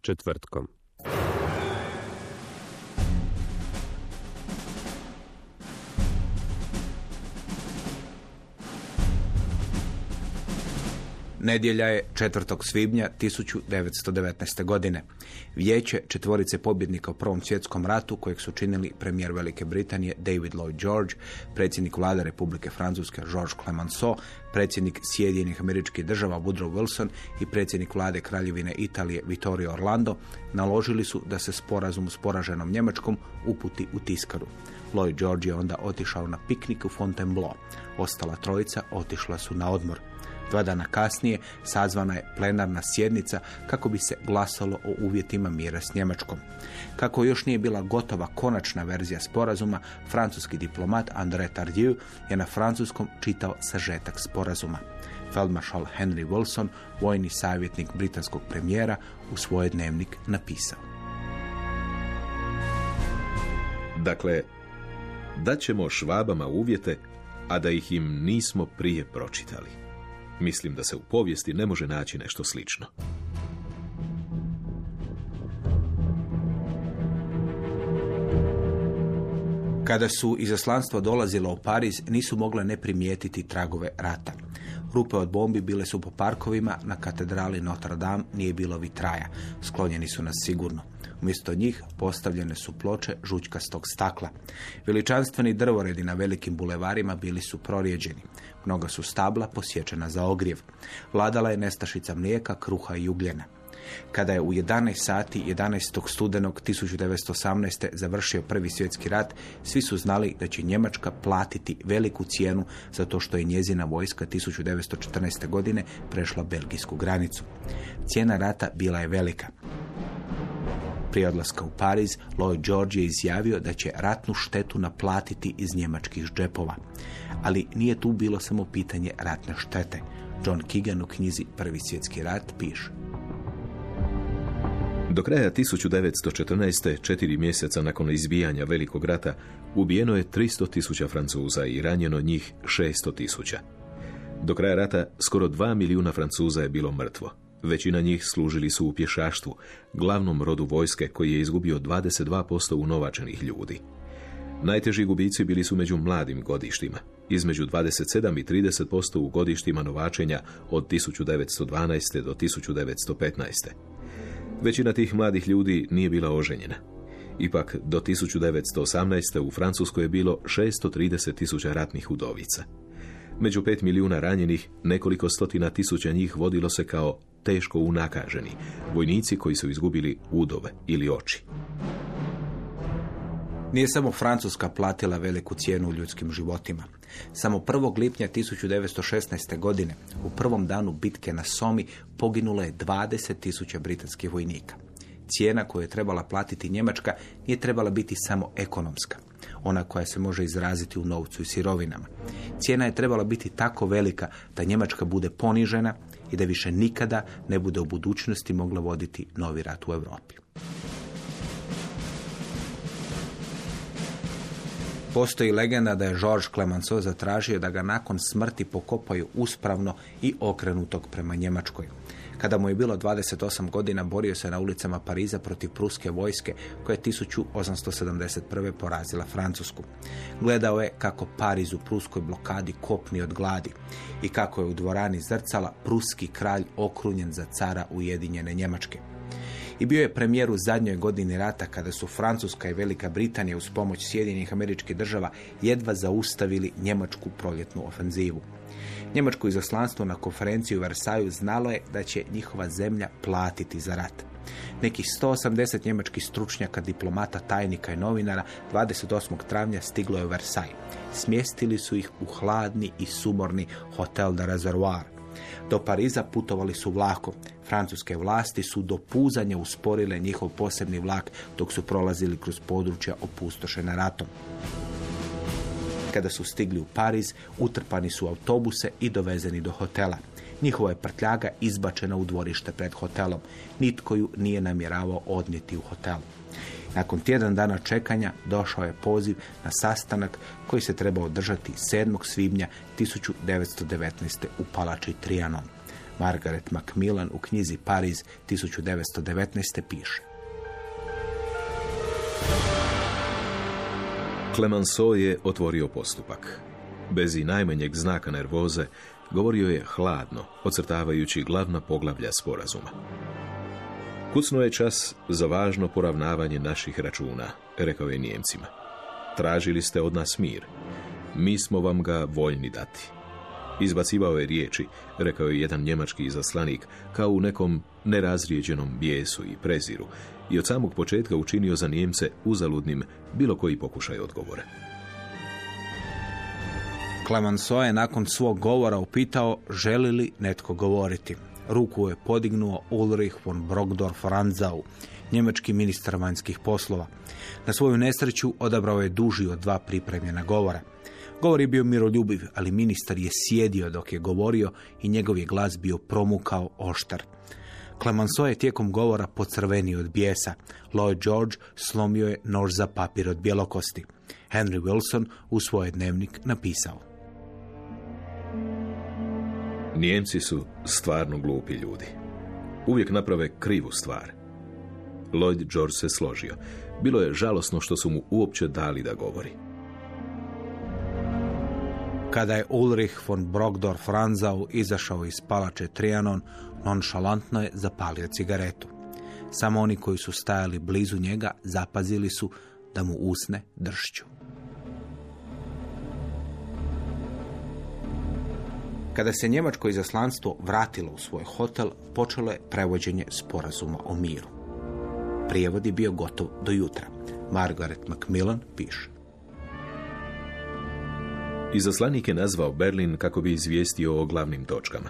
Četvrtkom. Nedjelja je 4. svibnja 1919. godine. Vijeće četvorice pobjednika u Prvom svjetskom ratu, kojeg su činili premijer Velike Britanije David Lloyd George, predsjednik vlade Republike Francuske Georges Clemenceau, predsjednik Sjedinjenih američkih država Woodrow Wilson i predsjednik vlade Kraljevine Italije Vittorio Orlando naložili su da se sporazum s poraženom Njemačkom uputi u tiskaru. Lloyd George je onda otišao na piknik u Fontainebleau. Ostala trojica otišla su na odmor. Dva dana kasnije sazvana je plenarna sjednica kako bi se glasalo o uvjetima mira s Njemačkom. Kako još nije bila gotova konačna verzija sporazuma, francuski diplomat André Tardieu je na francuskom čitao sažetak sporazuma. Feldmaršal Henry Wilson, vojni savjetnik britanskog premijera, u svoj dnevnik napisao. Dakle, daćemo švabama uvjete, a da ih im nismo prije pročitali. Mislim da se u povijesti ne može naći nešto slično. Kada su izaslanstva dolazila u Pariz, nisu mogle ne primijetiti tragove rata. Rupe od bombi bile su po parkovima, na katedrali Notre Dame nije bilo vitraja. Sklonjeni su nas sigurno. Umjesto njih postavljene su ploče žućkastog stakla. Veličanstveni drvoredi na velikim bulevarima bili su prorijeđeni. Mnoga su stabla posjećena za ogrjev. Vladala je nestašica mlijeka, kruha i ugljena. Kada je u 11 sati 11. studenog 1918. završio prvi svjetski rat, svi su znali da će Njemačka platiti veliku cijenu za to što je njezina vojska 1914. godine prešla belgijsku granicu. Cijena rata bila je velika. Prije odlaska u Pariz, Lloyd George je izjavio da će ratnu štetu naplatiti iz njemačkih džepova. Ali nije tu bilo samo pitanje ratne štete. John Keegan u knjizi Prvi svjetski rat piše. Do kraja 1914. četiri mjeseca nakon izbijanja Velikog rata ubijeno je 300 tisuća Francuza i ranjeno njih 600 tisuća. Do kraja rata skoro 2 milijuna Francuza je bilo mrtvo. Većina njih služili su u pješaštvu, glavnom rodu vojske koji je izgubio 22% unovačenih ljudi. Najteži gubici bili su među mladim godištima, između 27 i 30% u godištima novačenja od 1912. do 1915. Većina tih mladih ljudi nije bila oženjena. Ipak, do 1918. u Francuskoj je bilo 630 tisuća ratnih udovica. Među pet milijuna ranjenih, nekoliko stotina tisuća njih vodilo se kao teško unakaženi, vojnici koji su izgubili udove ili oči. Nije samo Francuska platila veliku cijenu u ljudskim životima. Samo 1. lipnja 1916. godine, u prvom danu bitke na Somi, poginulo je 20.000 britanskih vojnika. Cijena koju je trebala platiti Njemačka nije trebala biti samo ekonomska, ona koja se može izraziti u novcu i sirovinama. Cijena je trebala biti tako velika da Njemačka bude ponižena i da više nikada ne bude u budućnosti mogla voditi novi rat u Europi. Postoji legenda da je Georges Clemenceau zatražio da ga nakon smrti pokopaju uspravno i okrenutog prema Njemačkoj. Kada mu je bilo 28 godina, borio se na ulicama Pariza protiv pruske vojske koja je 1871. porazila Francusku. Gledao je kako Pariz u pruskoj blokadi kopni od gladi i kako je u dvorani zrcala pruski kralj okrunjen za cara Ujedinjene Njemačke. I bio je premijer u zadnjoj godini rata kada su Francuska i Velika Britanija uz pomoć Sjedinjenih američkih država jedva zaustavili njemačku proljetnu ofenzivu. Njemačko izaslanstvo na konferenciju u Versaju znalo je da će njihova zemlja platiti za rat. Nekih 180 njemačkih stručnjaka, diplomata, tajnika i novinara 28. travnja stiglo je u Versaj. Smjestili su ih u hladni i sumorni Hotel de Reservoir. Do Pariza putovali su vlakom. Francuske vlasti su do puzanja usporile njihov posebni vlak dok su prolazili kroz područja opustošena ratom. Kada su stigli u Pariz, utrpani su autobuse i dovezeni do hotela. Njihova je prtljaga izbačena u dvorište pred hotelom. Nitko ju nije namjeravao odnijeti u hotel. Nakon tjedan dana čekanja došao je poziv na sastanak koji se trebao održati 7. svibnja 1919. u palači Trianon. Margaret Macmillan u knjizi Pariz 1919. piše. Clemenceau je otvorio postupak. Bez i najmanjeg znaka nervoze, govorio je hladno, ocrtavajući glavna poglavlja sporazuma. Kucno je čas za važno poravnavanje naših računa, rekao je Nijemcima. Tražili ste od nas mir. Mi smo vam ga voljni dati. Izbacivao je riječi, rekao je jedan njemački izaslanik, kao u nekom nerazrijeđenom bijesu i preziru, i od samog početka učinio za Nijemce uzaludnim bilo koji pokušaj odgovora. Clemenceau je nakon svog govora upitao želi li netko govoriti. Ruku je podignuo Ulrich von Brogdorf Ranzau, njemački ministar vanjskih poslova. Na svoju nesreću odabrao je duži od dva pripremljena govora. Govor je bio miroljubiv, ali ministar je sjedio dok je govorio i njegov je glas bio promukao oštar. Clemenceau je tijekom govora pocrvenio od bijesa. Lloyd George slomio je nož za papir od bjelokosti. Henry Wilson u svoj dnevnik napisao. Nijemci su stvarno glupi ljudi. Uvijek naprave krivu stvar. Lloyd George se složio. Bilo je žalosno što su mu uopće dali da govori. Kada je Ulrich von Brogdorf Franzau izašao iz palače Trianon, nonšalantno je zapalio cigaretu. Samo oni koji su stajali blizu njega zapazili su da mu usne dršću. Kada se njemačko izaslanstvo vratilo u svoj hotel, počelo je prevođenje sporazuma o miru. Prijevod je bio gotov do jutra. Margaret Macmillan piše. Izaslanik je nazvao Berlin kako bi izvijestio o glavnim točkama.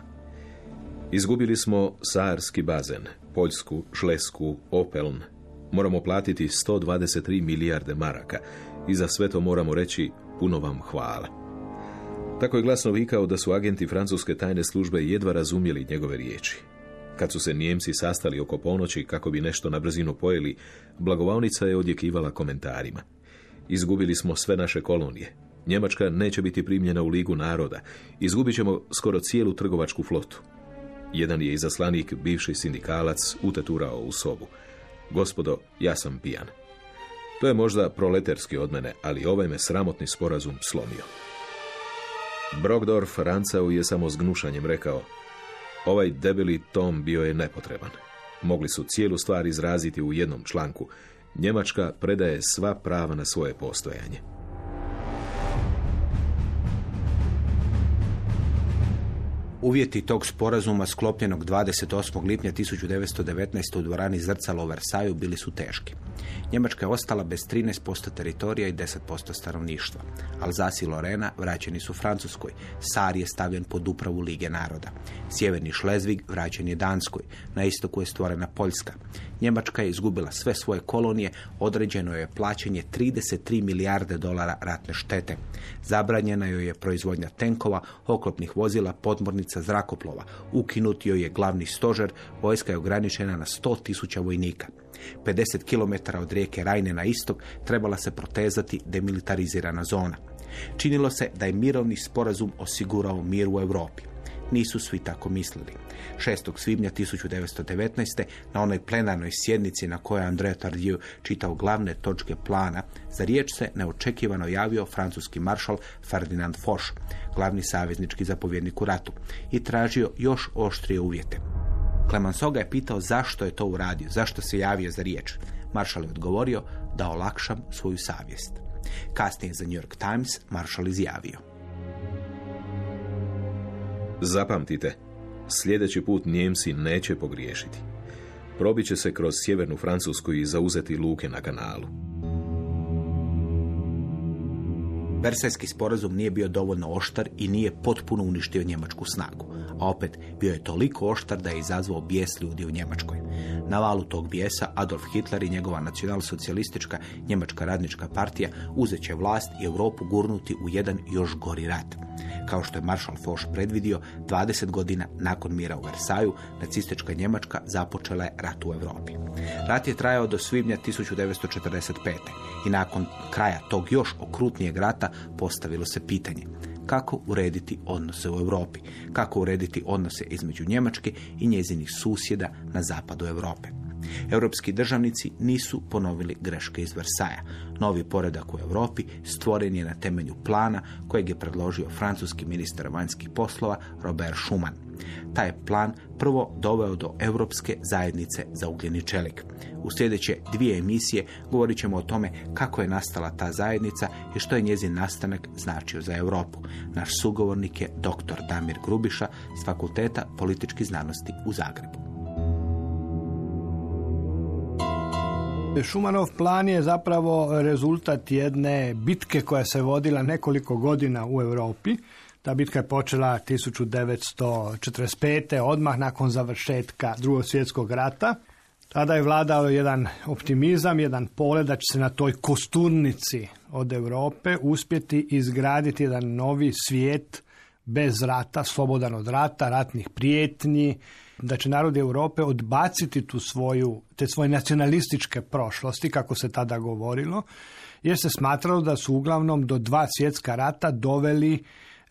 Izgubili smo Saarski bazen, Poljsku, Šlesku, Opeln. Moramo platiti 123 milijarde maraka i za sve to moramo reći puno vam hvala. Tako je glasno vikao da su agenti francuske tajne službe jedva razumjeli njegove riječi. Kad su se Nijemci sastali oko ponoći kako bi nešto na brzinu pojeli, blagovalnica je odjekivala komentarima. Izgubili smo sve naše kolonije. Njemačka neće biti primljena u Ligu naroda. Izgubit ćemo skoro cijelu trgovačku flotu. Jedan je izaslanik, bivši sindikalac, uteturao u sobu. Gospodo, ja sam pijan. To je možda proleterski od mene, ali ovaj me sramotni sporazum slomio. Brogdorf Rancau je samo s gnušanjem rekao Ovaj debeli tom bio je nepotreban. Mogli su cijelu stvar izraziti u jednom članku. Njemačka predaje sva prava na svoje postojanje. Uvjeti tog sporazuma sklopljenog 28. lipnja 1919. u dvorani Zrcalo u Versaju bili su teški. Njemačka je ostala bez 13% teritorija i 10% stanovništva. Alzasi i Lorena vraćeni su Francuskoj. Sar je stavljen pod upravu Lige naroda. Sjeverni Šlezvig vraćen je Danskoj. Na istoku je stvorena Poljska. Njemačka je izgubila sve svoje kolonije, određeno je plaćanje 33 milijarde dolara ratne štete. Zabranjena joj je proizvodnja tenkova, oklopnih vozila, podmornica, zrakoplova. Ukinut joj je glavni stožer, vojska je ograničena na 100 tisuća vojnika. 50 km od rijeke Rajne na istok trebala se protezati demilitarizirana zona. Činilo se da je mirovni sporazum osigurao mir u Europi. Nisu svi tako mislili. 6. svibnja 1919. na onoj plenarnoj sjednici na kojoj André Tardieu čitao glavne točke plana, za riječ se neočekivano javio francuski maršal Ferdinand Foch, glavni saveznički zapovjednik u ratu, i tražio još oštrije uvjete. Clemenceau ga je pitao zašto je to uradio, zašto se javio za riječ. Marshall je odgovorio da olakšam svoju savjest. Kasnije za New York Times Marshall izjavio. Zapamtite, sljedeći put Njemci neće pogriješiti. Probiće se kroz sjevernu Francusku i zauzeti luke na kanalu. Versajski sporazum nije bio dovoljno oštar i nije potpuno uništio njemačku snagu, a opet bio je toliko oštar da je izazvao bijes ljudi u Njemačkoj. Na valu tog bijesa Adolf Hitler i njegova nacionalsocijalistička njemačka radnička partija uzet će vlast i Europu gurnuti u jedan još gori rat. Kao što je Marshal Foch predvidio, 20 godina nakon mira u Versaju, nacistička Njemačka započela je rat u Europi. Rat je trajao do svibnja 1945. i nakon kraja tog još okrutnijeg rata postavilo se pitanje kako urediti odnose u Europi, kako urediti odnose između Njemačke i njezinih susjeda na zapadu Europe. Europski državnici nisu ponovili greške iz Versaja. Novi poredak u Europi stvoren je na temelju plana kojeg je predložio francuski ministar vanjskih poslova Robert Schuman. Taj plan prvo doveo do Europske zajednice za ugljeni čelik. U sljedeće dvije emisije govorit ćemo o tome kako je nastala ta zajednica i što je njezin nastanak značio za Europu. Naš sugovornik je dr. Damir Grubiša s Fakulteta političkih znanosti u Zagrebu. Šumanov plan je zapravo rezultat jedne bitke koja se vodila nekoliko godina u Europi. Ta bitka je počela 1945. odmah nakon završetka drugog svjetskog rata. Tada je vladao jedan optimizam, jedan pogled da će se na toj kosturnici od Europe uspjeti izgraditi jedan novi svijet bez rata, slobodan od rata, ratnih prijetnji, da će narodi Europe odbaciti tu svoju, te svoje nacionalističke prošlosti, kako se tada govorilo, jer se smatralo da su uglavnom do dva svjetska rata doveli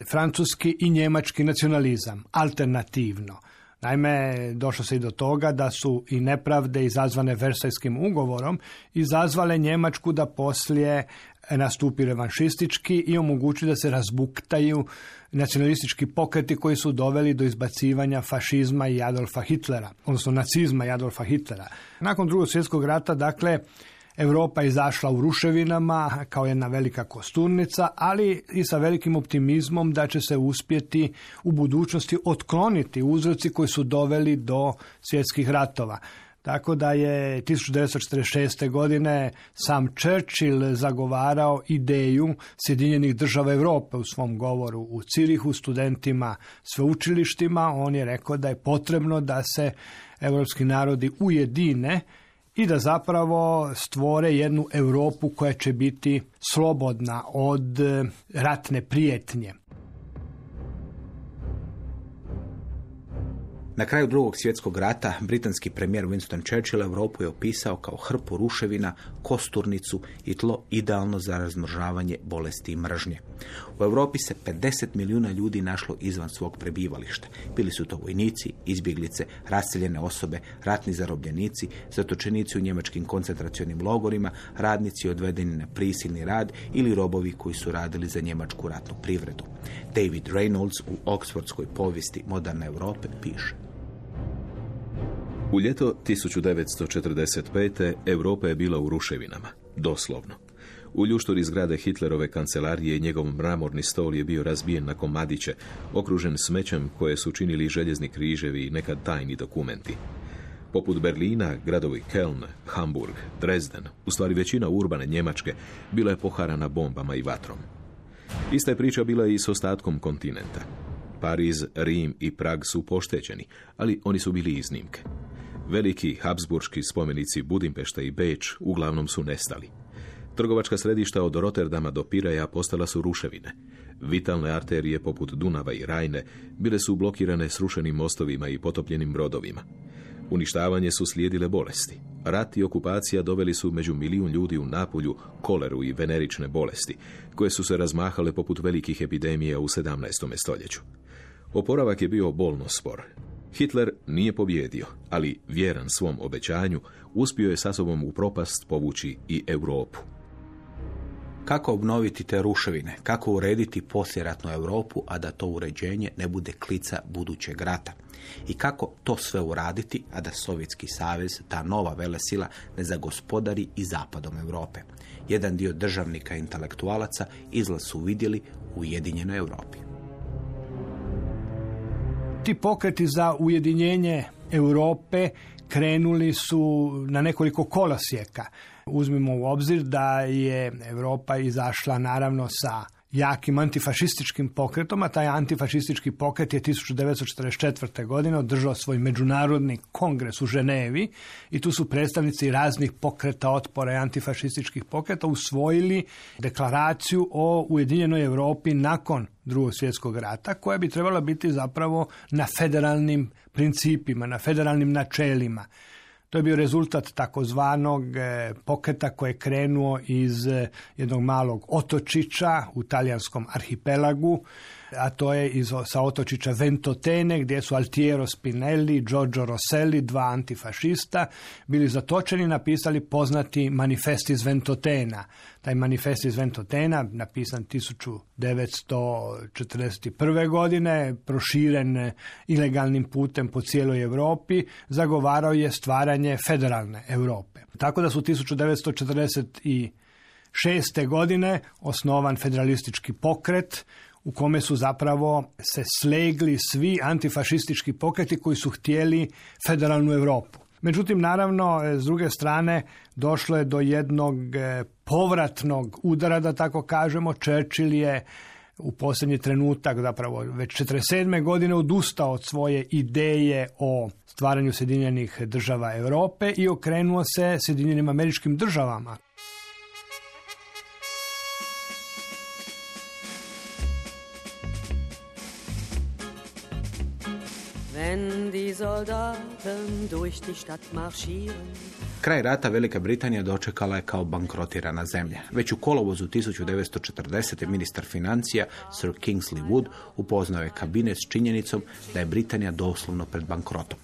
francuski i njemački nacionalizam, alternativno. Naime, došlo se i do toga da su i nepravde izazvane Versajskim ugovorom izazvale Njemačku da poslije nastupi revanšistički i omogući da se razbuktaju nacionalistički pokreti koji su doveli do izbacivanja fašizma i Adolfa Hitlera, odnosno nacizma i Adolfa Hitlera. Nakon drugog svjetskog rata, dakle, Europa izašla u ruševinama kao jedna velika kosturnica, ali i sa velikim optimizmom da će se uspjeti u budućnosti otkloniti uzroci koji su doveli do svjetskih ratova. Tako da je 1946. godine sam Churchill zagovarao ideju Sjedinjenih država Europe u svom govoru u Cirihu studentima sveučilištima. On je rekao da je potrebno da se europski narodi ujedine i da zapravo stvore jednu Europu koja će biti slobodna od ratne prijetnje. Na kraju drugog svjetskog rata britanski premijer Winston Churchill Europu je opisao kao hrpu ruševina, kosturnicu i tlo idealno za razmržavanje bolesti i mržnje. U Europi se 50 milijuna ljudi našlo izvan svog prebivališta. Bili su to vojnici, izbjeglice, raseljene osobe, ratni zarobljenici, zatočenici u njemačkim koncentracionim logorima, radnici odvedeni na prisilni rad ili robovi koji su radili za njemačku ratnu privredu. David Reynolds u Oxfordskoj povijesti moderne Europe piše. U ljeto 1945. Europa je bila u ruševinama, doslovno. U ljušturi zgrade Hitlerove kancelarije njegov mramorni stol je bio razbijen na komadiće, okružen smećem koje su činili željezni križevi i nekad tajni dokumenti. Poput Berlina, gradovi Keln, Hamburg, Dresden, u stvari većina urbane Njemačke, bila je poharana bombama i vatrom. Ista je priča bila i s ostatkom kontinenta. Pariz, Rim i Prag su poštećeni, ali oni su bili iznimke. Veliki habsburški spomenici Budimpešta i Beč uglavnom su nestali. Trgovačka središta od Rotterdama do Piraja postala su ruševine. Vitalne arterije poput Dunava i Rajne bile su blokirane srušenim mostovima i potopljenim brodovima. Uništavanje su slijedile bolesti. Rat i okupacija doveli su među milijun ljudi u napolju koleru i venerične bolesti, koje su se razmahale poput velikih epidemija u 17. stoljeću. Oporavak je bio bolno spor. Hitler nije pobjedio, ali vjeran svom obećanju, uspio je sa sobom u propast povući i Europu. Kako obnoviti te ruševine? Kako urediti posljeratnu Europu, a da to uređenje ne bude klica budućeg rata? I kako to sve uraditi, a da Sovjetski savez, ta nova velesila, ne zagospodari i zapadom Europe? Jedan dio državnika i intelektualaca izlaz su vidjeli u Ujedinjenoj Europi. Ti pokreti za ujedinjenje Europe krenuli su na nekoliko kolosijeka. Uzmimo u obzir da je Europa izašla naravno sa jakim antifašističkim pokretom, a taj antifašistički pokret je 1944. godine održao svoj međunarodni kongres u Ženevi i tu su predstavnici raznih pokreta otpora i antifašističkih pokreta usvojili deklaraciju o Ujedinjenoj Europi nakon drugog svjetskog rata koja bi trebala biti zapravo na federalnim principima, na federalnim načelima. To je bio rezultat takozvanog e, poketa koji je krenuo iz e, jednog malog otočića u talijanskom arhipelagu a to je iz, sa otočića Ventotene gdje su Altiero Spinelli, Giorgio Rosselli, dva antifašista, bili zatočeni napisali poznati manifest iz Ventotena. Taj manifest iz Ventotena, napisan 1941. godine, proširen ilegalnim putem po cijeloj Europi, zagovarao je stvaranje federalne Europe. Tako da su 1946. godine osnovan federalistički pokret u kome su zapravo se slegli svi antifašistički pokreti koji su htjeli federalnu Europu. Međutim, naravno, s druge strane, došlo je do jednog e, povratnog udara, da tako kažemo. Churchill je u posljednji trenutak, zapravo već 47. godine, odustao od svoje ideje o stvaranju Sjedinjenih država Europe i okrenuo se Sjedinjenim američkim državama. Kraj rata Velika Britanija dočekala je kao bankrotirana zemlja. Već u kolovozu 1940. ministar financija Sir Kingsley Wood upoznao je kabinet s činjenicom da je Britanija doslovno pred bankrotom.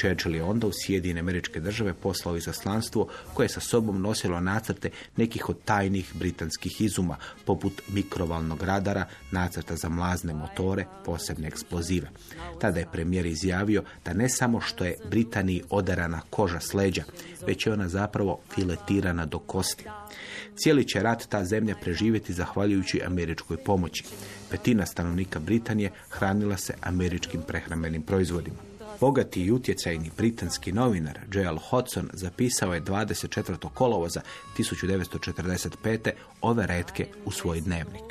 Churchill je onda u Sjedine američke države poslao izaslanstvo koje je sa sobom nosilo nacrte nekih od tajnih britanskih izuma, poput mikrovalnog radara, nacrta za mlazne motore, posebne eksplozive. Tada je premijer izjavio da ne samo što je Britaniji odarana koža s leđa, već je ona zapravo filetirana do kosti. Cijeli će rat ta zemlja preživjeti zahvaljujući američkoj pomoći. Petina stanovnika Britanije hranila se američkim prehrambenim proizvodima. Bogati i utjecajni britanski novinar Joel Hodson zapisao je 24. kolovoza 1945. ove redke u svoj dnevnik.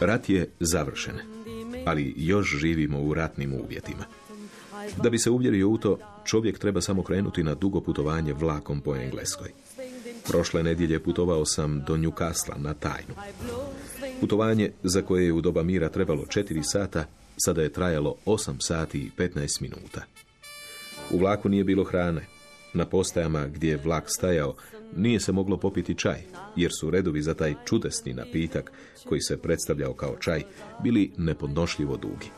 Rat je završen, ali još živimo u ratnim uvjetima. Da bi se uvjerio u to, čovjek treba samo krenuti na dugo putovanje vlakom po Engleskoj. Prošle nedjelje putovao sam do Newcastle na tajnu. Putovanje za koje je u doba mira trebalo četiri sata Sada je trajalo 8 sati i 15 minuta. U vlaku nije bilo hrane. Na postajama gdje je vlak stajao nije se moglo popiti čaj, jer su redovi za taj čudesni napitak, koji se predstavljao kao čaj, bili nepodnošljivo dugi.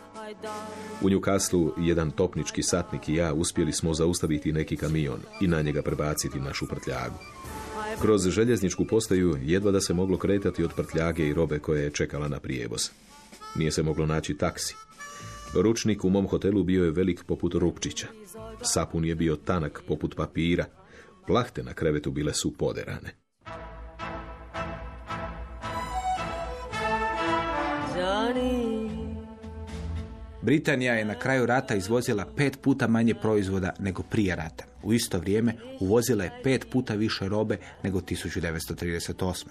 U Newcastle jedan topnički satnik i ja uspjeli smo zaustaviti neki kamion i na njega prebaciti našu prtljagu. Kroz željezničku postaju jedva da se moglo kretati od prtljage i robe koje je čekala na prijevoz. Nije se moglo naći taksi. Ručnik u mom hotelu bio je velik poput rupčića. Sapun je bio tanak poput papira. Plahte na krevetu bile su poderane. Britanija je na kraju rata izvozila pet puta manje proizvoda nego prije rata. U isto vrijeme uvozila je pet puta više robe nego 1938.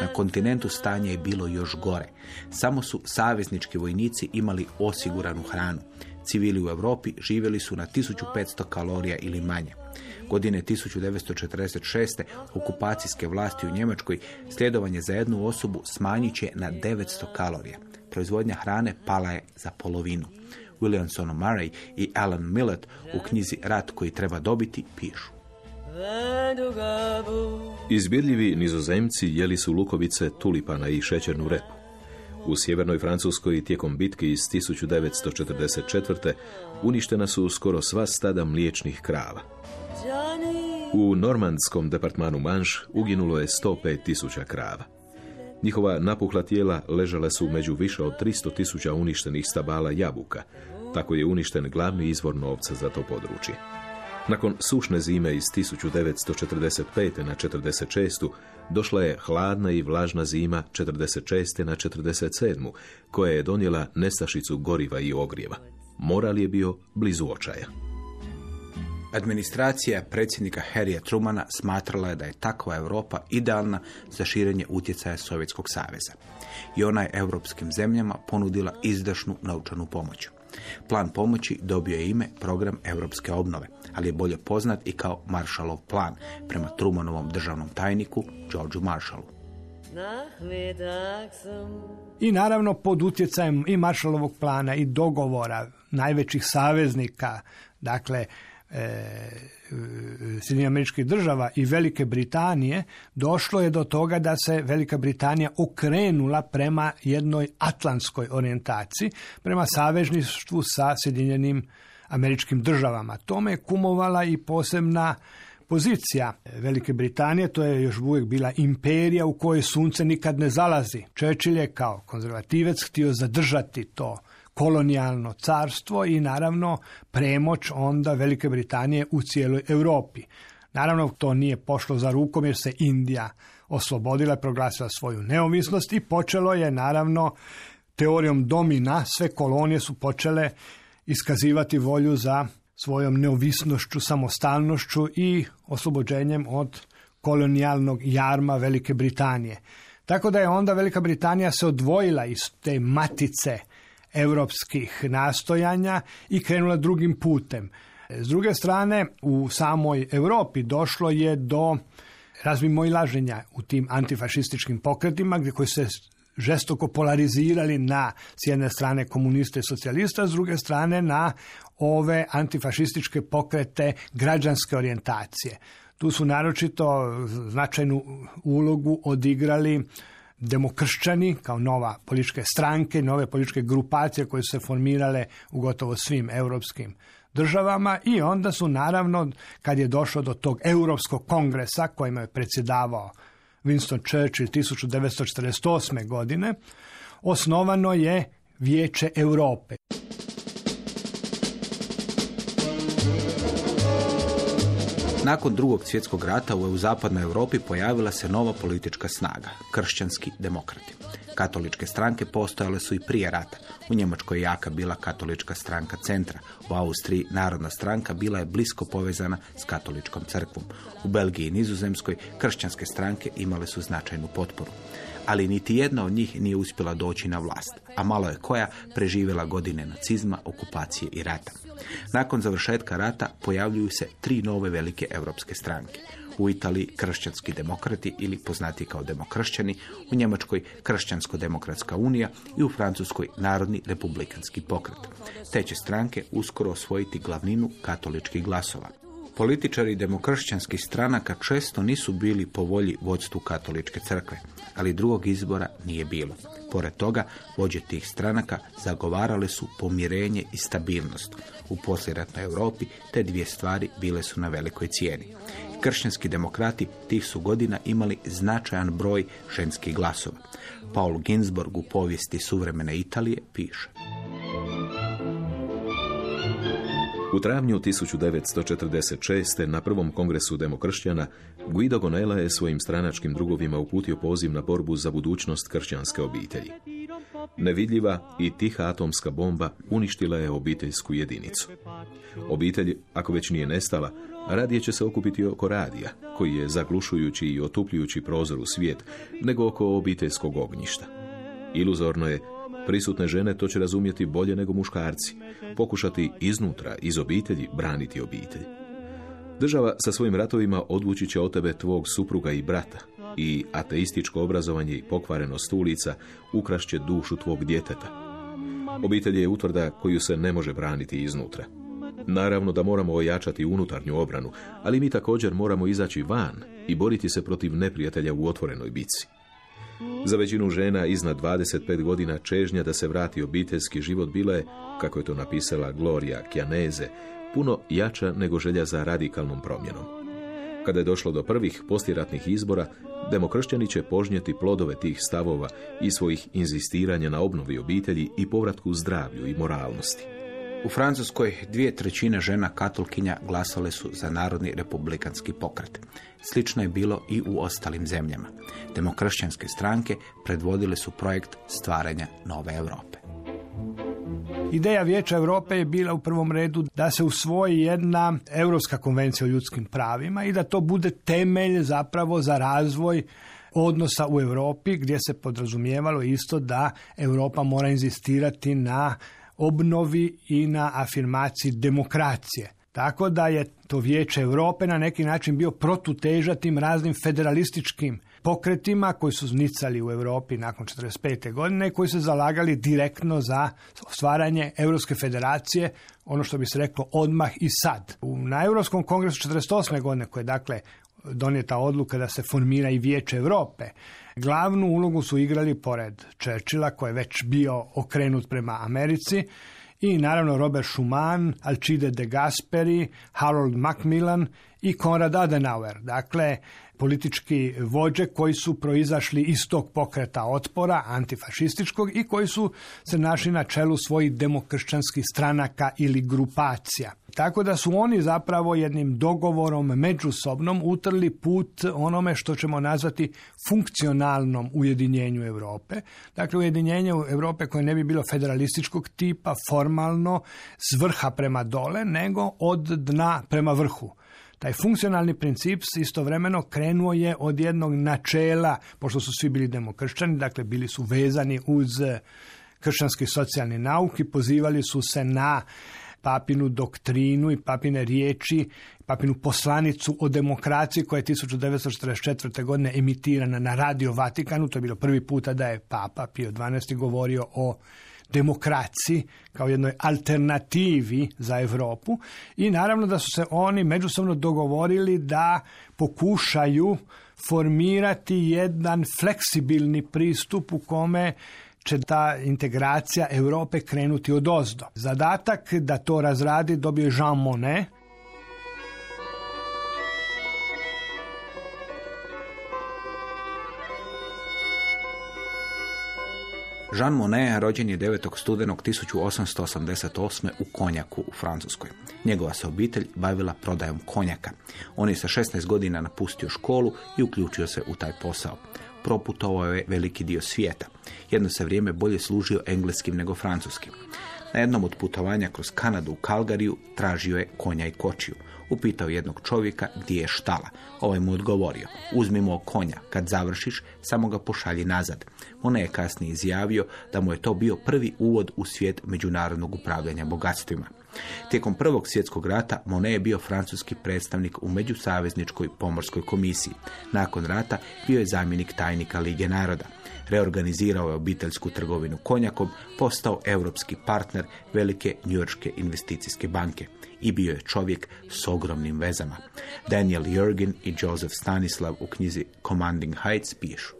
Na kontinentu stanje je bilo još gore. Samo su saveznički vojnici imali osiguranu hranu. Civili u Europi živjeli su na 1500 kalorija ili manje. Godine 1946. okupacijske vlasti u Njemačkoj sljedovanje za jednu osobu smanjit će na 900 kalorija proizvodnja hrane pala je za polovinu. Williamson Murray i Alan Millett u knjizi Rat koji treba dobiti pišu. Izbirljivi nizozemci jeli su lukovice, tulipana i šećernu repu. U sjevernoj Francuskoj tijekom bitke iz 1944. uništena su skoro sva stada mliječnih krava. U normandskom departmanu Manš uginulo je 105 tisuća krava. Njihova napuhla tijela ležala su među više od 300 tisuća uništenih stabala jabuka. Tako je uništen glavni izvor novca za to područje. Nakon sušne zime iz 1945. na 46. došla je hladna i vlažna zima 46. na 47. koja je donijela nestašicu goriva i ogrijeva. Moral je bio blizu očaja. Administracija predsjednika Harrya Trumana smatrala je da je takva Europa idealna za širenje utjecaja Sovjetskog saveza. I ona je europskim zemljama ponudila izdašnu novčanu pomoć. Plan pomoći dobio je ime Program europske obnove, ali je bolje poznat i kao Marshallov plan prema Trumanovom državnom tajniku Georgeu Marshallu. I naravno pod utjecajem i Marshallovog plana i dogovora najvećih saveznika, dakle Sjedinjenih američkih država i Velike Britanije, došlo je do toga da se Velika Britanija okrenula prema jednoj atlantskoj orijentaciji, prema savezništvu sa Sjedinjenim američkim državama. Tome je kumovala i posebna pozicija Velike Britanije, to je još uvijek bila imperija u kojoj sunce nikad ne zalazi. Churchill je kao konzervativec htio zadržati to kolonijalno carstvo i naravno premoć onda Velike Britanije u cijeloj Europi. Naravno to nije pošlo za rukom jer se Indija oslobodila proglasila svoju neovisnost i počelo je naravno teorijom domina, sve kolonije su počele iskazivati volju za svojom neovisnošću, samostalnošću i oslobođenjem od kolonijalnog jarma Velike Britanije. Tako da je onda Velika Britanija se odvojila iz te matice europskih nastojanja i krenula drugim putem. S druge strane, u samoj Europi došlo je do razvimo i laženja u tim antifašističkim pokretima gdje koji se žestoko polarizirali na s jedne strane komuniste i socijalista, s druge strane na ove antifašističke pokrete građanske orijentacije. Tu su naročito značajnu ulogu odigrali demokršćani kao nova političke stranke, nove političke grupacije koje su se formirale u gotovo svim europskim državama i onda su naravno kad je došlo do tog europskog kongresa kojima je predsjedavao Winston Churchill 1948. godine osnovano je Vijeće Europe. Nakon drugog svjetskog rata u zapadnoj Europi pojavila se nova politička snaga, kršćanski demokrati. Katoličke stranke postojale su i prije rata. U Njemačkoj je jaka bila katolička stranka centra. U Austriji narodna stranka bila je blisko povezana s katoličkom crkvom. U Belgiji i Nizozemskoj kršćanske stranke imale su značajnu potporu ali niti jedna od njih nije uspjela doći na vlast, a malo je koja preživjela godine nacizma, okupacije i rata. Nakon završetka rata pojavljuju se tri nove velike europske stranke. U Italiji kršćanski demokrati ili poznati kao demokršćani, u Njemačkoj kršćansko-demokratska unija i u Francuskoj narodni republikanski pokret. Te će stranke uskoro osvojiti glavninu katoličkih glasova. Političari demokršćanskih stranaka često nisu bili po volji vodstvu katoličke crkve, ali drugog izbora nije bilo. Pored toga, vođe tih stranaka zagovarale su pomirenje i stabilnost. U posljeratnoj Europi te dvije stvari bile su na velikoj cijeni. Kršćanski demokrati tih su godina imali značajan broj ženskih glasova. Paul Ginsborg u povijesti suvremene Italije piše. U travnju 1946. na prvom kongresu demokršćana Guido Gonela je svojim stranačkim drugovima uputio poziv na borbu za budućnost kršćanske obitelji. Nevidljiva i tiha atomska bomba uništila je obiteljsku jedinicu. Obitelj, ako već nije nestala, radije će se okupiti oko radija, koji je zaglušujući i otupljujući prozor u svijet, nego oko obiteljskog ognjišta. Iluzorno je Prisutne žene to će razumjeti bolje nego muškarci, pokušati iznutra, iz obitelji, braniti obitelj. Država sa svojim ratovima odvući će od tebe tvog supruga i brata i ateističko obrazovanje i pokvarenost ulica ukrašće dušu tvog djeteta. Obitelj je utvrda koju se ne može braniti iznutra. Naravno da moramo ojačati unutarnju obranu, ali mi također moramo izaći van i boriti se protiv neprijatelja u otvorenoj bici. Za većinu žena iznad 25 godina čežnja da se vrati obiteljski život bila je, kako je to napisala Gloria Kjaneze, puno jača nego želja za radikalnom promjenom. Kada je došlo do prvih postiratnih izbora, demokršćani će požnjeti plodove tih stavova i svojih inzistiranja na obnovi obitelji i povratku zdravlju i moralnosti. U Francuskoj dvije trećine žena katolkinja glasale su za Narodni republikanski pokret. Slično je bilo i u ostalim zemljama. Demokršćanske stranke predvodile su projekt stvaranja nove Europe. Ideja Vijeća Europe je bila u prvom redu da se usvoji jedna Europska konvencija o ljudskim pravima i da to bude temelj zapravo za razvoj odnosa u Europi gdje se podrazumijevalo isto da Europa mora inzistirati na obnovi i na afirmaciji demokracije. Tako da je to Vijeće Europe na neki način bio protuteža tim raznim federalističkim pokretima koji su znicali u Europi nakon 1945. godine i koji su zalagali direktno za stvaranje Europske federacije, ono što bi se reklo odmah i sad. Na Europskom kongresu 1948. godine, koje je dakle donijeta odluka da se formira i Vijeće Europe, glavnu ulogu su igrali pored Churchilla, koji je već bio okrenut prema Americi, i naravno Robert Schumann, Alcide de Gasperi, Harold Macmillan i Konrad Adenauer. Dakle, politički vođe koji su proizašli iz tog pokreta otpora, antifašističkog i koji su se našli na čelu svojih demokršćanskih stranaka ili grupacija. Tako da su oni zapravo jednim dogovorom međusobnom utrli put onome što ćemo nazvati funkcionalnom ujedinjenju Europe. Dakle, ujedinjenje Europe koje ne bi bilo federalističkog tipa, formalno, s vrha prema dole, nego od dna prema vrhu. Taj funkcionalni princip istovremeno krenuo je od jednog načela, pošto su svi bili demokršćani, dakle bili su vezani uz kršćanski socijalni nauk i pozivali su se na papinu doktrinu i papine riječi, papinu poslanicu o demokraciji koja je 1944. godine emitirana na radio Vatikanu. To je bilo prvi puta da je papa Pio XII govorio o demokraciji kao jednoj alternativi za Europu i naravno da su se oni međusobno dogovorili da pokušaju formirati jedan fleksibilni pristup u kome će ta integracija Europe krenuti od ozdo. Zadatak da to razradi dobio je Jean Monnet, Jean Monnet rođen je 9. studenog 1888. u Konjaku u Francuskoj. Njegova se obitelj bavila prodajom konjaka. On je sa 16 godina napustio školu i uključio se u taj posao. Proputovao je veliki dio svijeta. Jedno se vrijeme bolje služio engleskim nego francuskim. Na jednom od putovanja kroz Kanadu u Kalgariju tražio je konja i kočiju. Upitao jednog čovjeka gdje je štala. Ovaj mu odgovorio, uzmimo konja, kad završiš, samo ga pošalji nazad. Ona je kasnije izjavio da mu je to bio prvi uvod u svijet međunarodnog upravljanja bogatstvima. Tijekom Prvog svjetskog rata Monet je bio francuski predstavnik u Međusavezničkoj pomorskoj komisiji. Nakon rata bio je zamjenik tajnika Lige naroda. Reorganizirao je obiteljsku trgovinu konjakom, postao europski partner velike njujorške investicijske banke i bio je čovjek s ogromnim vezama. Daniel Jurgen i Joseph Stanislav u knjizi Commanding Heights pišu.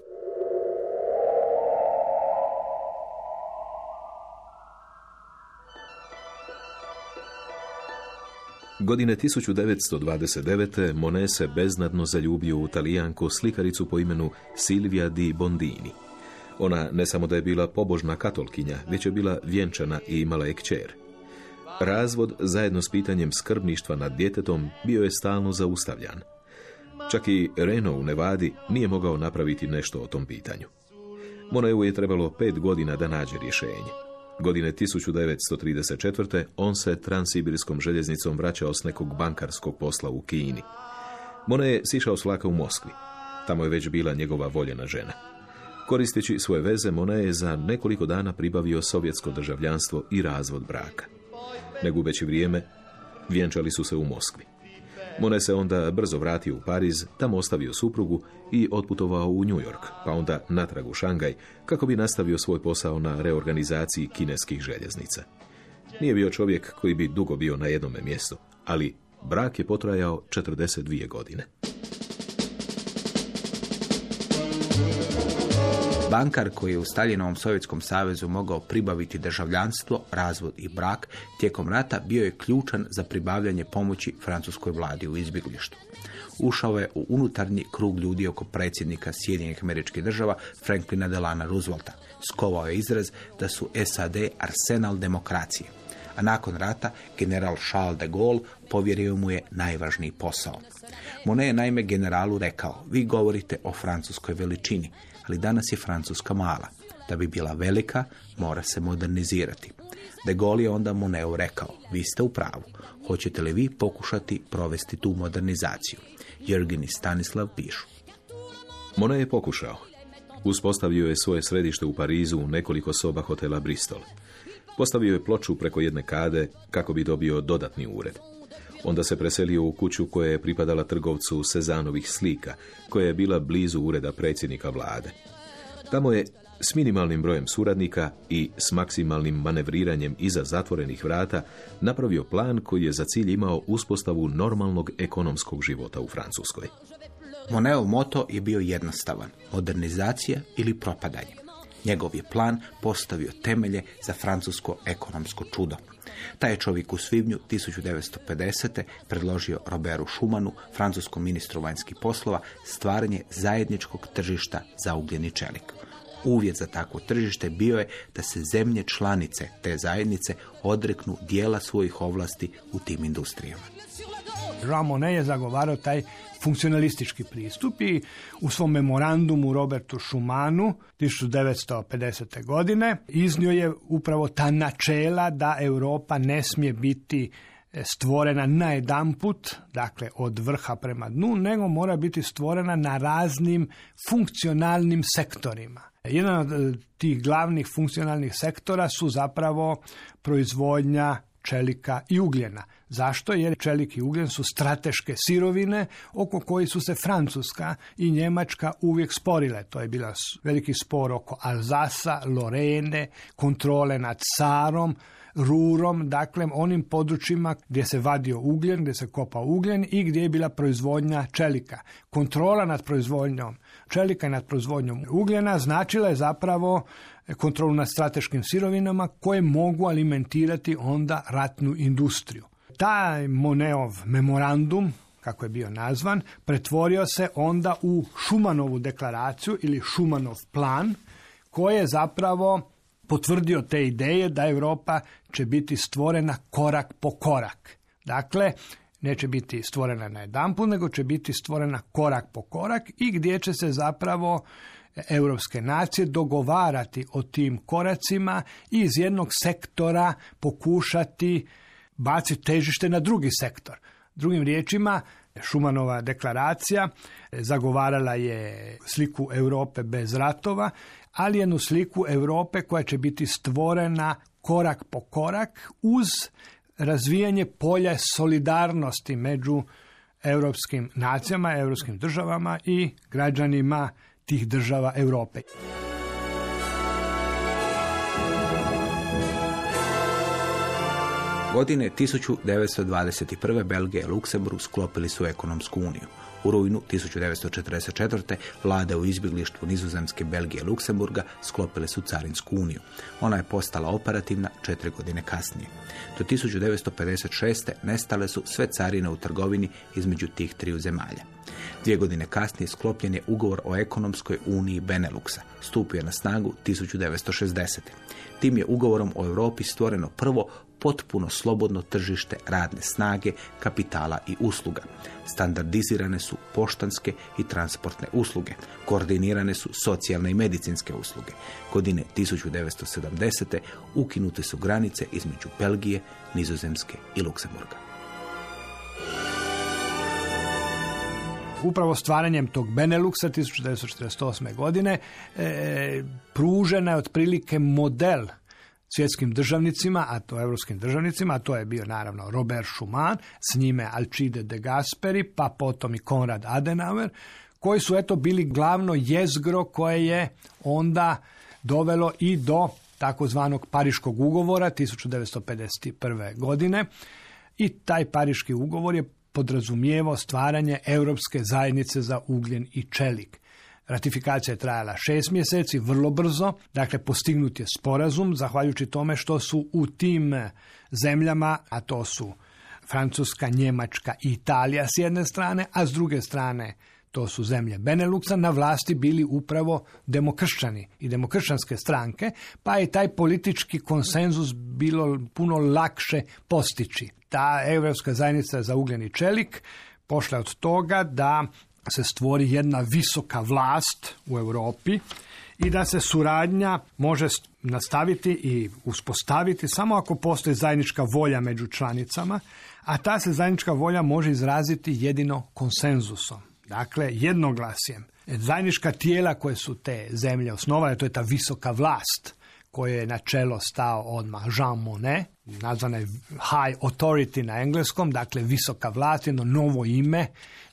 Godine 1929. Monet se beznadno zaljubio u talijanku slikaricu po imenu Silvia di Bondini. Ona ne samo da je bila pobožna katolkinja, već je bila vjenčana i imala je kćer. Razvod zajedno s pitanjem skrbništva nad djetetom bio je stalno zaustavljan. Čak i Reno u Nevadi nije mogao napraviti nešto o tom pitanju. Moneu je trebalo pet godina da nađe rješenje. Godine 1934. on se transsibirskom željeznicom vraćao s nekog bankarskog posla u Kini. Mone je sišao s vlaka u Moskvi. Tamo je već bila njegova voljena žena. Koristeći svoje veze, Mone je za nekoliko dana pribavio sovjetsko državljanstvo i razvod braka. Ne gubeći vrijeme, vjenčali su se u Moskvi. Mone se onda brzo vratio u Pariz, tamo ostavio suprugu i otputovao u New York, pa onda natrag u Šangaj, kako bi nastavio svoj posao na reorganizaciji kineskih željeznica. Nije bio čovjek koji bi dugo bio na jednome mjestu, ali brak je potrajao 42 godine. Bankar koji je u Staljinovom Sovjetskom savezu mogao pribaviti državljanstvo, razvod i brak, tijekom rata bio je ključan za pribavljanje pomoći francuskoj vladi u izbjeglištu. Ušao je u unutarnji krug ljudi oko predsjednika Sjedinjenih američkih država Franklina Delana Roosevelta. Skovao je izraz da su SAD arsenal demokracije. A nakon rata general Charles de Gaulle povjerio mu je najvažniji posao. Monet je naime generalu rekao, vi govorite o francuskoj veličini, ali danas je Francuska mala. Da bi bila velika, mora se modernizirati. De Gaulle je onda Moneu rekao, vi ste u pravu. Hoćete li vi pokušati provesti tu modernizaciju? Jürgen i Stanislav pišu. Monet je pokušao. Uspostavio je svoje središte u Parizu u nekoliko soba hotela Bristol. Postavio je ploču preko jedne kade kako bi dobio dodatni ured. Onda se preselio u kuću koja je pripadala trgovcu Sezanovih slika, koja je bila blizu ureda predsjednika vlade. Tamo je s minimalnim brojem suradnika i s maksimalnim manevriranjem iza zatvorenih vrata napravio plan koji je za cilj imao uspostavu normalnog ekonomskog života u Francuskoj. Moneo moto je bio jednostavan, modernizacija ili propadanje. Njegov je plan postavio temelje za francusko ekonomsko čudo. Taj je čovjek u svibnju 1950. predložio Roberu Schumanu, francuskom ministru vanjskih poslova, stvaranje zajedničkog tržišta za ugljeni čelik. Uvjet za takvo tržište bio je da se zemlje članice te zajednice odreknu dijela svojih ovlasti u tim industrijama. Jean Monnet je zagovarao taj funkcionalistički pristup i u svom memorandumu Robertu Schumanu 1950. godine iznio je upravo ta načela da Europa ne smije biti stvorena na jedan put, dakle od vrha prema dnu, nego mora biti stvorena na raznim funkcionalnim sektorima. Jedan od e, tih glavnih funkcionalnih sektora su zapravo proizvodnja čelika i ugljena. Zašto? Jer čelik i ugljen su strateške sirovine oko koji su se Francuska i Njemačka uvijek sporile. To je bila veliki spor oko Alzasa, Lorene, kontrole nad Sarom, Rurom, dakle onim područjima gdje se vadio ugljen, gdje se kopa ugljen i gdje je bila proizvodnja čelika. Kontrola nad proizvodnjom čelika i nad proizvodnjom ugljena značila je zapravo kontrolu nad strateškim sirovinama koje mogu alimentirati onda ratnu industriju. Taj Moneov memorandum, kako je bio nazvan, pretvorio se onda u Šumanovu deklaraciju ili Šumanov plan, koji je zapravo potvrdio te ideje da Europa će biti stvorena korak po korak. Dakle, neće biti stvorena na jedan put, nego će biti stvorena korak po korak i gdje će se zapravo europske nacije dogovarati o tim koracima i iz jednog sektora pokušati baciti težište na drugi sektor. Drugim riječima, Šumanova deklaracija zagovarala je sliku Europe bez ratova, ali jednu sliku Europe koja će biti stvorena korak po korak uz razvijanje polja solidarnosti među europskim nacijama, europskim državama i građanima tih država Europe. Godine 1921. Belgija i Luksemburg sklopili su ekonomsku uniju. U rujnu 1944. vlade u izbjeglištvu Nizozemske, Belgije i Luksemburga sklopile su Carinsku uniju. Ona je postala operativna četiri godine kasnije. Do 1956. nestale su sve carine u trgovini između tih triju zemalja. Dvije godine kasnije sklopljen je ugovor o ekonomskoj uniji Beneluxa. Stupio je na snagu 1960. Tim je ugovorom o Europi stvoreno prvo potpuno slobodno tržište radne snage, kapitala i usluga. Standardizirane su poštanske i transportne usluge. Koordinirane su socijalne i medicinske usluge. Godine 1970. ukinute su granice između Belgije, Nizozemske i Luksemburga. Upravo stvaranjem tog Beneluxa 1948. godine e, pružena je otprilike model svjetskim državnicima, a to europskim državnicima, a to je bio naravno Robert Schuman, s njime Alcide de Gasperi, pa potom i Konrad Adenauer, koji su eto bili glavno jezgro koje je onda dovelo i do takozvanog Pariškog ugovora 1951. godine i taj Pariški ugovor je podrazumijevao stvaranje Europske zajednice za ugljen i čelik. Ratifikacija je trajala šest mjeseci, vrlo brzo, dakle postignut je sporazum, zahvaljujući tome što su u tim zemljama, a to su Francuska, Njemačka i Italija s jedne strane, a s druge strane to su zemlje Beneluxa, na vlasti bili upravo demokršćani i demokršćanske stranke, pa je taj politički konsenzus bilo puno lakše postići. Ta Europska zajednica za ugljeni čelik pošla od toga da se stvori jedna visoka vlast u Europi i da se suradnja može nastaviti i uspostaviti samo ako postoji zajednička volja među članicama, a ta se zajednička volja može izraziti jedino konsenzusom. Dakle, jednoglasjem. Zajednička tijela koje su te zemlje osnovale, to je ta visoka vlast koje je na čelo stao odmah Jean Monnet, nazvana je High Authority na engleskom, dakle visoka vlast, jedno novo ime,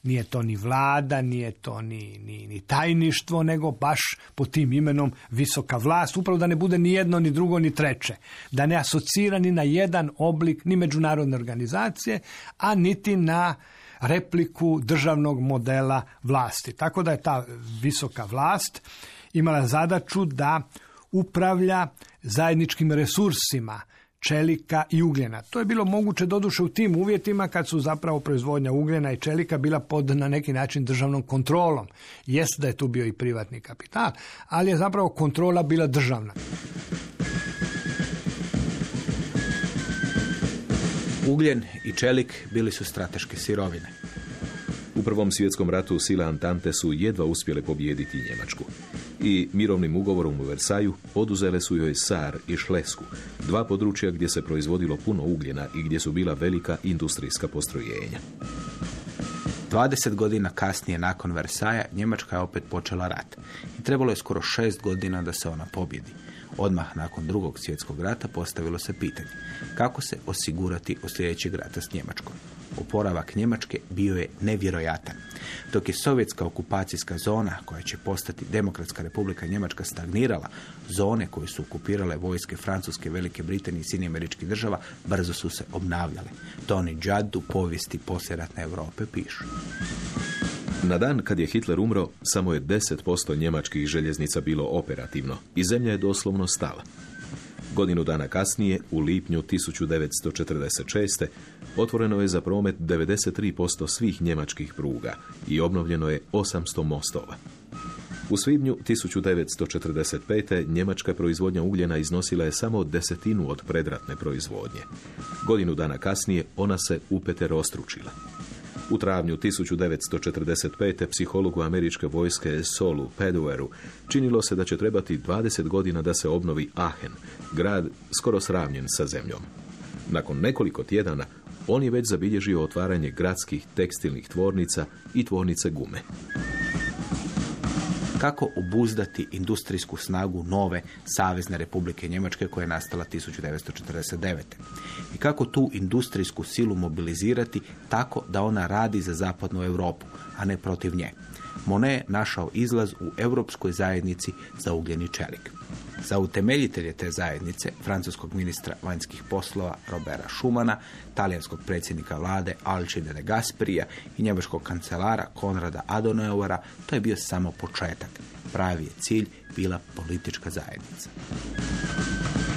nije to ni vlada, nije to ni, ni, ni tajništvo, nego baš pod tim imenom visoka vlast, upravo da ne bude ni jedno, ni drugo, ni treće. Da ne asocira ni na jedan oblik, ni međunarodne organizacije, a niti na repliku državnog modela vlasti. Tako da je ta visoka vlast imala zadaću da upravlja zajedničkim resursima čelika i ugljena. To je bilo moguće doduše u tim uvjetima kad su zapravo proizvodnja ugljena i čelika bila pod na neki način državnom kontrolom. Jest da je tu bio i privatni kapital, ali je zapravo kontrola bila državna. Ugljen i čelik bili su strateške sirovine. U Prvom svjetskom ratu sile Antante su jedva uspjele pobijediti Njemačku. I mirovnim ugovorom u Versaju oduzele su joj Sar i Šlesku, dva područja gdje se proizvodilo puno ugljena i gdje su bila velika industrijska postrojenja. 20 godina kasnije nakon Versaja Njemačka je opet počela rat i trebalo je skoro šest godina da se ona pobjedi. Odmah nakon drugog svjetskog rata postavilo se pitanje kako se osigurati od sljedećeg rata s Njemačkom. Oporavak Njemačke bio je nevjerojatan. Dok je sovjetska okupacijska zona, koja će postati Demokratska republika Njemačka, stagnirala, zone koje su okupirale vojske Francuske, Velike Britanije i Sjedinjenih američkih država brzo su se obnavljale. Tony Judd u povijesti poslijeratne Europe pišu. Na dan kad je Hitler umro, samo je 10% njemačkih željeznica bilo operativno i zemlja je doslovno stala. Godinu dana kasnije, u lipnju 1946. otvoreno je za promet 93% svih njemačkih pruga i obnovljeno je 800 mostova. U svibnju 1945. njemačka proizvodnja ugljena iznosila je samo desetinu od predratne proizvodnje. Godinu dana kasnije ona se upeterostručila. U travnju 1945. psihologu američke vojske Solu Pedueru činilo se da će trebati 20 godina da se obnovi Aachen, grad skoro sravnjen sa zemljom. Nakon nekoliko tjedana on je već zabilježio otvaranje gradskih tekstilnih tvornica i tvornice gume kako obuzdati industrijsku snagu nove Savezne republike Njemačke koja je nastala 1949. I kako tu industrijsku silu mobilizirati tako da ona radi za zapadnu Europu, a ne protiv nje. Monet našao izlaz u Europskoj zajednici za ugljeni čelik. Za utemeljitelje te zajednice, francuskog ministra vanjskih poslova Robera Schumana, talijanskog predsjednika vlade Alcide de Gasperija i njemačkog kancelara Konrada Adenauera, to je bio samo početak. Pravi je cilj bila politička zajednica.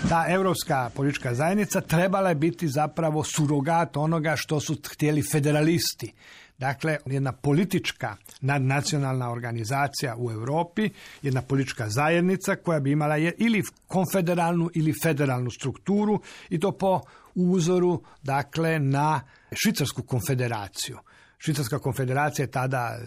Ta europska politička zajednica trebala je biti zapravo surogat onoga što su htjeli federalisti. Dakle, jedna politička nadnacionalna organizacija u Europi, jedna politička zajednica koja bi imala ili konfederalnu ili federalnu strukturu i to po uzoru dakle na Švicarsku konfederaciju. Švicarska konfederacija je tada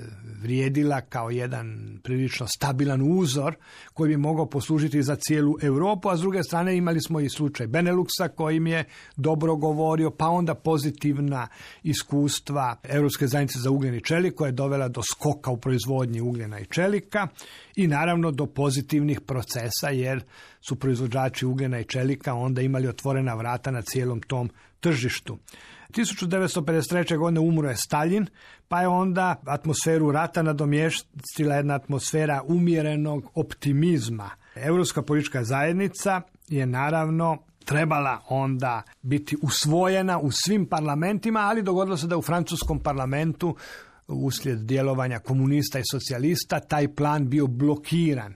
vrijedila kao jedan prilično stabilan uzor koji bi mogao poslužiti za cijelu Europu, a s druge strane imali smo i slučaj Beneluxa kojim je dobro govorio, pa onda pozitivna iskustva Europske zajednice za ugljen i čelik koja je dovela do skoka u proizvodnji ugljena i čelika i naravno do pozitivnih procesa jer su proizvođači ugljena i čelika onda imali otvorena vrata na cijelom tom tržištu. 1953. godine umro je Stalin, pa je onda atmosferu rata nadomjestila jedna atmosfera umjerenog optimizma. Europska politička zajednica je naravno trebala onda biti usvojena u svim parlamentima, ali dogodilo se da u francuskom parlamentu uslijed djelovanja komunista i socijalista taj plan bio blokiran.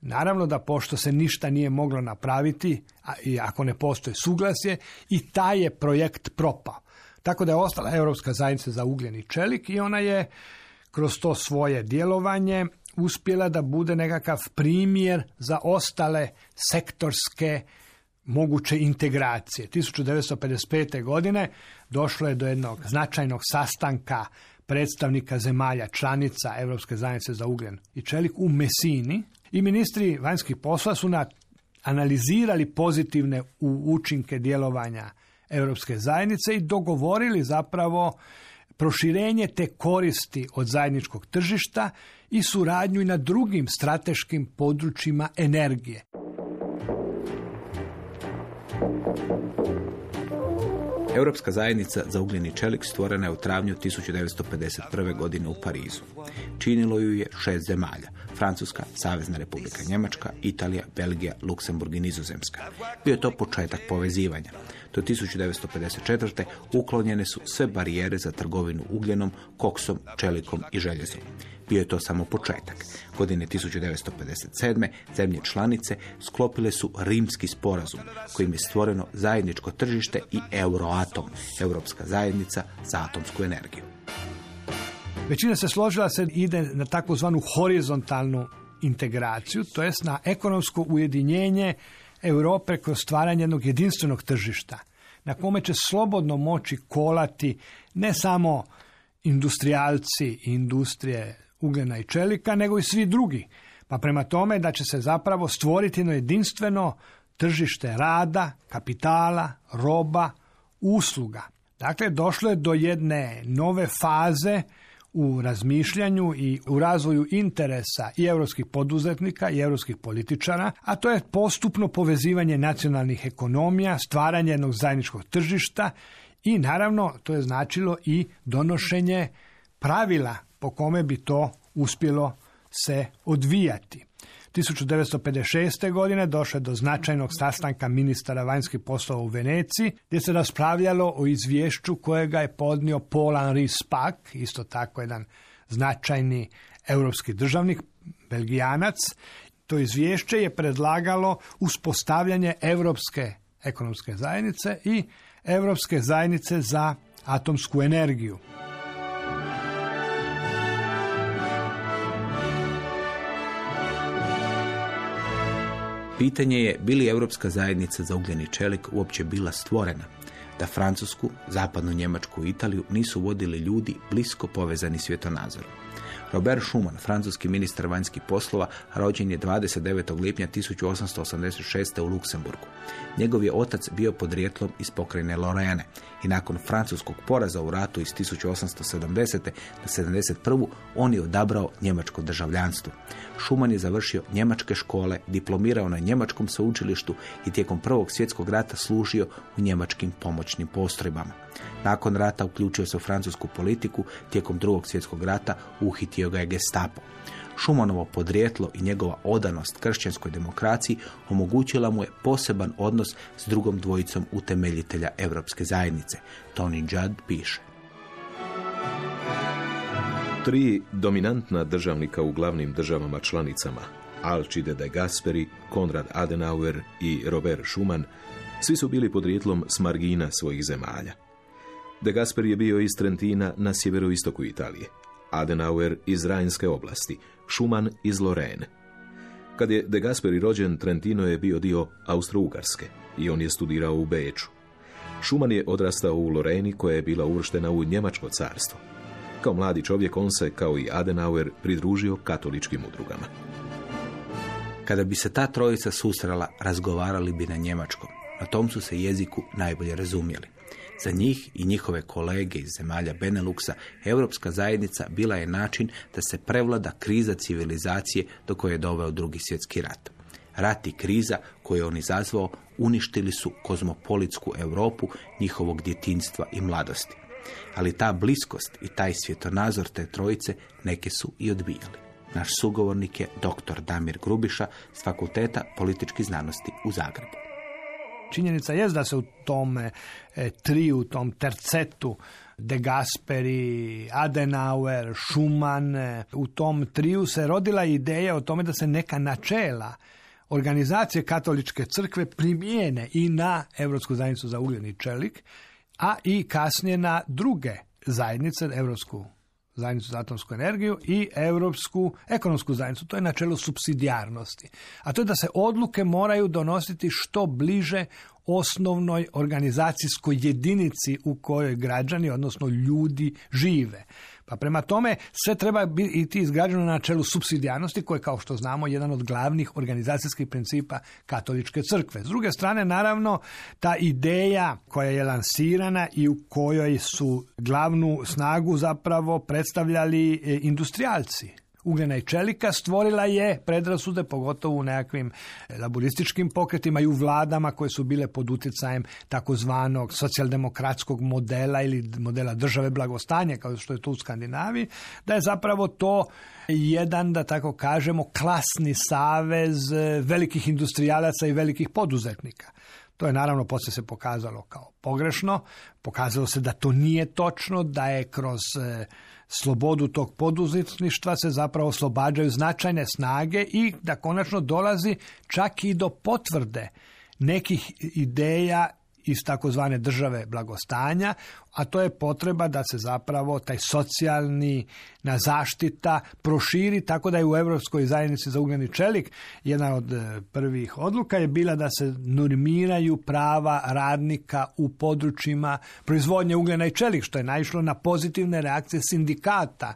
Naravno da pošto se ništa nije moglo napraviti, a i ako ne postoji suglasje, i taj je projekt propao. Tako da je ostala Europska zajednica za ugljen i čelik i ona je kroz to svoje djelovanje uspjela da bude nekakav primjer za ostale sektorske moguće integracije. 1955. godine došlo je do jednog značajnog sastanka predstavnika zemalja članica Europske zajednice za ugljen i čelik u Mesini i ministri vanjskih posla su na analizirali pozitivne učinke djelovanja Europske zajednice i dogovorili zapravo proširenje te koristi od zajedničkog tržišta i suradnju i na drugim strateškim područjima energije. Europska zajednica za ugljeni čelik stvorena je u travnju 1951. godine u Parizu. Činilo ju je šest zemalja. Francuska, Savezna republika Njemačka, Italija, Belgija, Luksemburg i Nizozemska. Bio je to početak povezivanja. Do 1954. uklonjene su sve barijere za trgovinu ugljenom, koksom, čelikom i željezom. Bio je to samo početak. Godine 1957. zemlje članice sklopile su rimski sporazum kojim je stvoreno zajedničko tržište i Euroatom, Europska zajednica za atomsku energiju. Većina se složila se ide na takozvanu horizontalnu integraciju, to jest na ekonomsko ujedinjenje Europe kroz stvaranje jednog jedinstvenog tržišta na kome će slobodno moći kolati ne samo industrijalci i industrije ugljena i čelika, nego i svi drugi. Pa prema tome da će se zapravo stvoriti jedno jedinstveno tržište rada, kapitala, roba, usluga. Dakle, došlo je do jedne nove faze u razmišljanju i u razvoju interesa i europskih poduzetnika i europskih političara, a to je postupno povezivanje nacionalnih ekonomija, stvaranje jednog zajedničkog tržišta i naravno to je značilo i donošenje pravila po kome bi to uspjelo se odvijati. 1956. godine došlo je do značajnog sastanka ministara vanjskih poslova u Veneciji, gdje se raspravljalo o izvješću kojega je podnio Paul Henri Spack, isto tako jedan značajni europski državnik, belgijanac. To izvješće je predlagalo uspostavljanje Europske ekonomske zajednice i Europske zajednice za atomsku energiju. Pitanje je bi li Europska zajednica za ugljeni čelik uopće bila stvorena, da Francusku, zapadnu Njemačku i Italiju nisu vodili ljudi blisko povezani svjetonazorom. Robert Schuman, francuski ministar vanjskih poslova, rođen je 29. lipnja 1886. u Luksemburgu. Njegov je otac bio podrijetlom iz pokrajine Lorene i nakon francuskog poraza u ratu iz 1870. na 71. on je odabrao njemačko državljanstvo. Schumann je završio njemačke škole, diplomirao na njemačkom sveučilištu i tijekom Prvog svjetskog rata služio u njemačkim pomoćnim postrojbama. Nakon rata uključio se u francusku politiku, tijekom drugog svjetskog rata uhitio ga je gestapo. Šumanovo podrijetlo i njegova odanost kršćanskoj demokraciji omogućila mu je poseban odnos s drugom dvojicom utemeljitelja Europske zajednice. Tony Judd piše. Tri dominantna državnika u glavnim državama članicama, Alcide de Gasperi, Konrad Adenauer i Robert Schumann, svi su bili podrijetlom s margina svojih zemalja. De Gasperi je bio iz Trentina na sjeveroistoku Italije, Adenauer iz Rajnske oblasti, Schumann iz Lorene. Kad je De Gasperi rođen, Trentino je bio dio Austro-Ugarske i on je studirao u Beču. Schumann je odrastao u Loreni koja je bila uvrštena u Njemačko carstvo. Kao mladi čovjek on se, kao i Adenauer, pridružio katoličkim udrugama. Kada bi se ta trojica susrela, razgovarali bi na njemačkom. Na tom su se jeziku najbolje razumjeli. Za njih i njihove kolege iz zemalja Beneluxa, Europska zajednica bila je način da se prevlada kriza civilizacije do koje je doveo drugi svjetski rat. Rat i kriza koje je on izazvao uništili su kozmopolitsku Europu njihovog djetinstva i mladosti. Ali ta bliskost i taj svjetonazor te trojice neke su i odbijali. Naš sugovornik je dr. Damir Grubiša s Fakulteta političkih znanosti u Zagrebu. Činjenica je da se u tom e, triju, u tom tercetu De Gasperi, Adenauer, Schumann, e, u tom triju se rodila ideja o tome da se neka načela organizacije katoličke crkve primijene i na Europsku zajednicu za ugljeni čelik a i kasnije na druge zajednice, Europsku zajednicu za atomsku energiju i Europsku ekonomsku zajednicu. To je načelo subsidijarnosti. A to je da se odluke moraju donositi što bliže osnovnoj organizacijskoj jedinici u kojoj građani, odnosno ljudi, žive. Pa prema tome sve treba biti izgrađeno na načelu subsidijarnosti koje kao što znamo jedan od glavnih organizacijskih principa katoličke crkve. S druge strane naravno ta ideja koja je lansirana i u kojoj su glavnu snagu zapravo predstavljali e, industrijalci ugljena i čelika stvorila je predrasude, pogotovo u nekakvim laborističkim pokretima i u vladama koje su bile pod utjecajem takozvanog socijaldemokratskog modela ili modela države blagostanja, kao što je to u Skandinaviji, da je zapravo to jedan, da tako kažemo, klasni savez velikih industrijalaca i velikih poduzetnika. To je naravno poslije se pokazalo kao pogrešno, pokazalo se da to nije točno, da je kroz slobodu tog poduzetništva se zapravo oslobađaju značajne snage i da konačno dolazi čak i do potvrde nekih ideja iz takozvane države blagostanja, a to je potreba da se zapravo taj socijalni na zaštita proširi tako da je u Europskoj zajednici za ugljeni čelik jedna od e, prvih odluka je bila da se normiraju prava radnika u područjima proizvodnje ugljena i čelik, što je naišlo na pozitivne reakcije sindikata.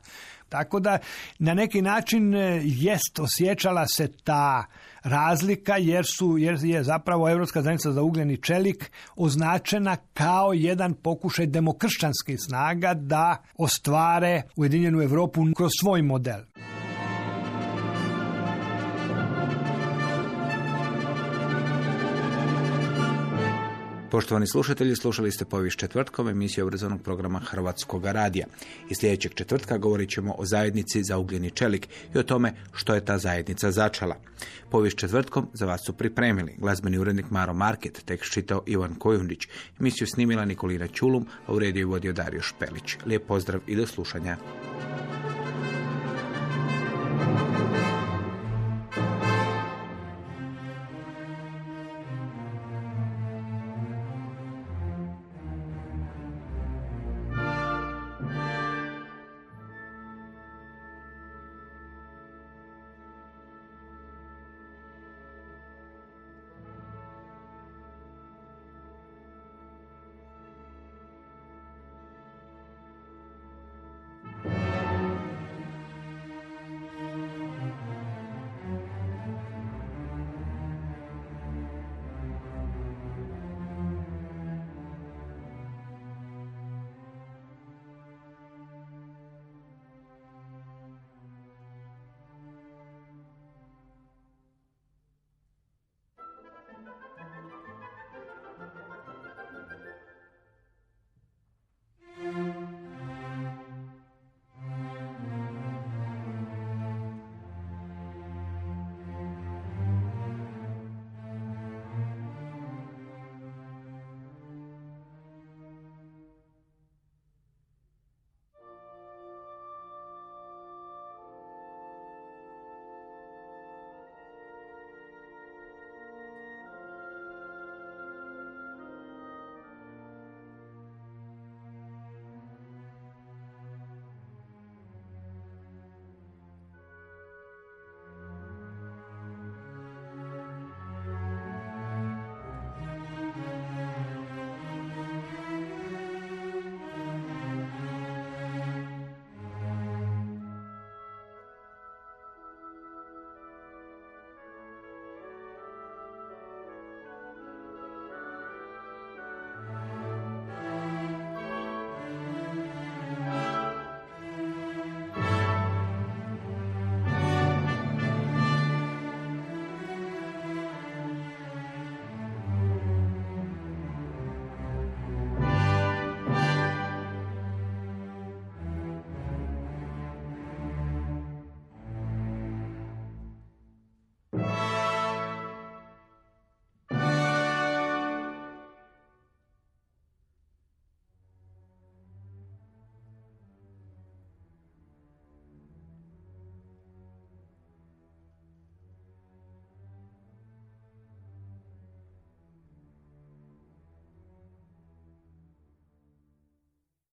Tako da na neki način e, jest osjećala se ta razlika jer su jer je zapravo Europska zajednica za ugljeni čelik označena kao jedan pokušaj demokršćanskih snaga da ostvare Ujedinjenu Europu kroz svoj model. Poštovani slušatelji, slušali ste povijest četvrtkom emisiju obrazovnog programa Hrvatskog radija. I sljedećeg četvrtka govorit ćemo o zajednici za ugljeni čelik i o tome što je ta zajednica začala. Povijest četvrtkom za vas su pripremili glazbeni urednik Maro Market, tekst čitao Ivan Kojundić, emisiju snimila Nikolina Ćulum, a u rediju je vodio Dario Špelić. Lijep pozdrav i do slušanja.